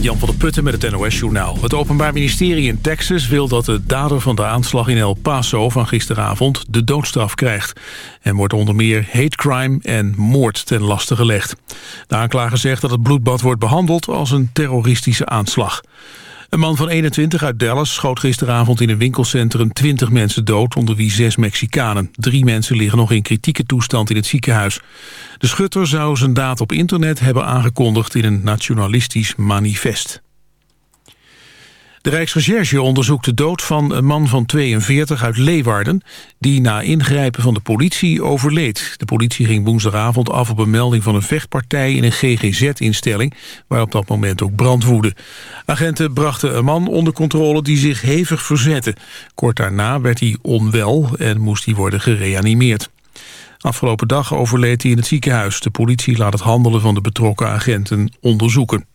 Jan van der Putten met het NOS-journaal. Het Openbaar Ministerie in Texas wil dat de dader van de aanslag in El Paso van gisteravond de doodstraf krijgt. En wordt onder meer hate crime en moord ten laste gelegd. De aanklager zegt dat het bloedbad wordt behandeld als een terroristische aanslag. Een man van 21 uit Dallas schoot gisteravond in een winkelcentrum 20 mensen dood, onder wie zes Mexicanen. Drie mensen liggen nog in kritieke toestand in het ziekenhuis. De schutter zou zijn daad op internet hebben aangekondigd in een nationalistisch manifest. De Rijksrecherche onderzoekt de dood van een man van 42 uit Leeuwarden... die na ingrijpen van de politie overleed. De politie ging woensdagavond af op een melding van een vechtpartij... in een GGZ-instelling, waar op dat moment ook brand woedde. Agenten brachten een man onder controle die zich hevig verzette. Kort daarna werd hij onwel en moest hij worden gereanimeerd. Afgelopen dag overleed hij in het ziekenhuis. De politie laat het handelen van de betrokken agenten onderzoeken.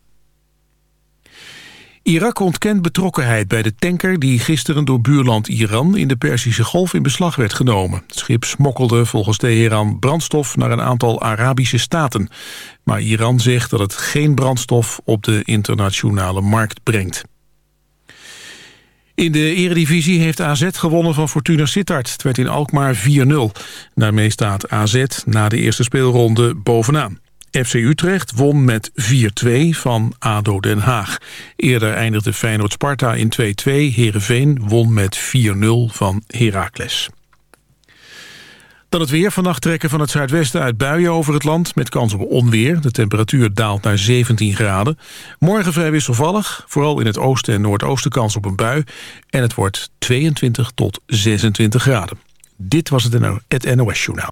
Irak ontkent betrokkenheid bij de tanker die gisteren door buurland Iran in de Perzische Golf in beslag werd genomen. Het schip smokkelde volgens Teheran brandstof naar een aantal Arabische staten. Maar Iran zegt dat het geen brandstof op de internationale markt brengt. In de eredivisie heeft AZ gewonnen van Fortuna Sittard. Het werd in Alkmaar 4-0. Daarmee staat AZ na de eerste speelronde bovenaan. FC Utrecht won met 4-2 van ADO Den Haag. Eerder eindigde Feyenoord-Sparta in 2-2. Heerenveen won met 4-0 van Heracles. Dan het weer. Vannacht trekken van het zuidwesten uit buien over het land... met kans op onweer. De temperatuur daalt naar 17 graden. Morgen vrij wisselvallig. Vooral in het oosten en noordoosten kans op een bui. En het wordt 22 tot 26 graden. Dit was het NOS-journaal.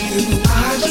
you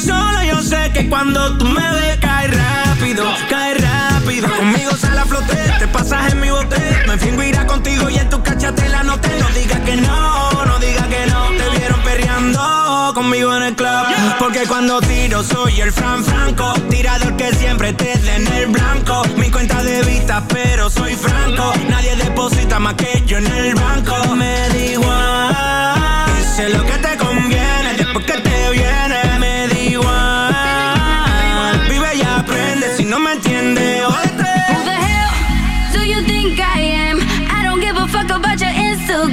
Solo yo sé que cuando tú me ves, cae rápido, cae rápido. Conmigo sale a flote, te pasas en mi bote. Me fingo irá contigo y en tu cachate la noté. No digas que no, no digas que no. Te vieron perreando conmigo en el club. Porque cuando tiro soy el Fran Franco. Tirador que siempre te da en el blanco. Mi cuenta de vista, pero soy franco. Nadie deposita más que yo en el banco. Me da igual. Hice lo que te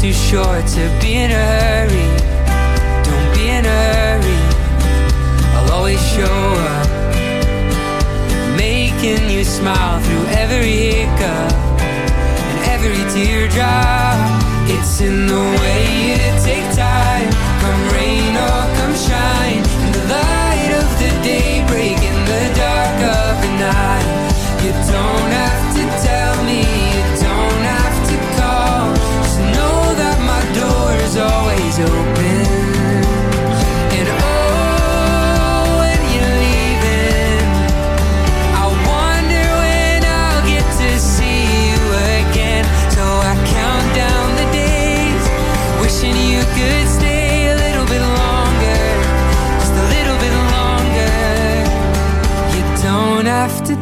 too short to be in a hurry. Don't be in a hurry. I'll always show up, making you smile through every hiccup and every teardrop. It's in the way it's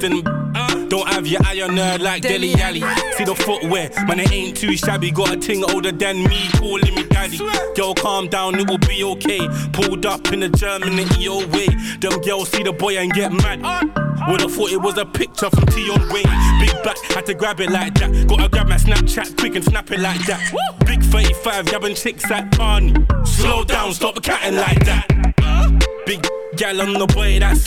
don't have your eye on her like Dele Alli. See the footwear, man, it ain't too shabby. Got a ting older than me, calling me daddy. Girl, calm down, it will be okay. Pulled up in the German and EO way. Them girls see the boy and get mad. Would've thought it was a picture from Tion Wayne. Big back, had to grab it like that. Gotta grab my Snapchat quick and snap it like that. Big 35, grabbing chicks at Barney. Slow down, stop catting like that. Big gal on the boy, that's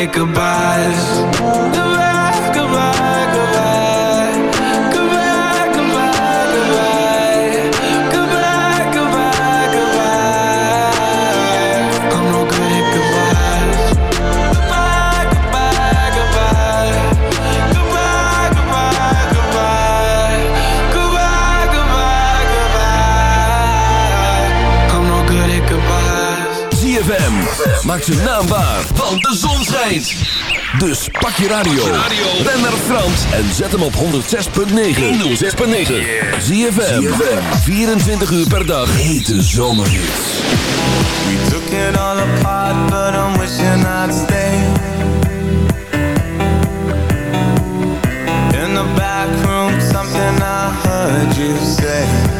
say goodbyes Maak ze naambaar, want de zon schijnt. Dus pak je radio. Ben naar Frans en zet hem op 106.9. 106.9. Zie je 24 uur per dag. Hete zomerhits. We took it all apart, but I'm you not stay. In the back room, something I heard you say.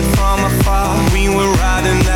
from afar. We were riding.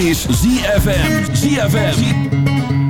Is ZFM. ZFM.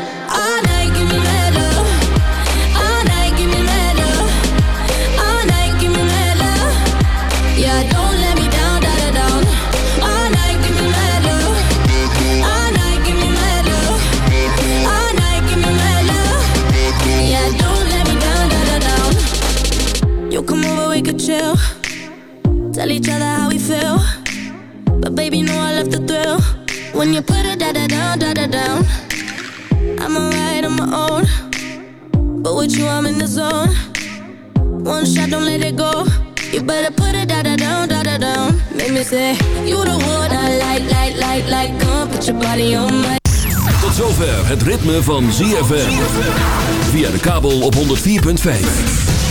Tell each other how we feel. But baby, know I love the thrill. When you put it da da down, da da down. I'm alright on my own. But with you, I'm in the zone. One shot, don't let it go. You better put it da da down, da da down. Make me say, you the one I like, like, like, like. Come put your body on my. Tot zover het ritme van ZFM. Via de kabel op 104.5.